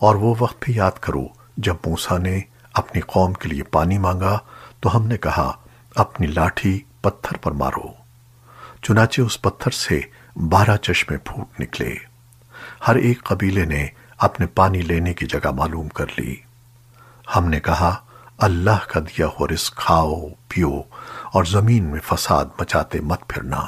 اور وہ وقت بھی یاد کرو، جب موسیٰ نے اپنی قوم کے لیے پانی مانگا، تو ہم نے کہا، اپنی لاٹھی پتھر پر مارو۔ چنانچہ اس پتھر سے بارہ چشمے پھوٹ نکلے۔ ہر ایک قبیلے نے اپنے پانی لینے کی جگہ معلوم کر لی۔ ہم نے کہا، اللہ کا دیا ہو رزق کھاؤ، پیو اور زمین میں فساد مچاتے مت پھرنا۔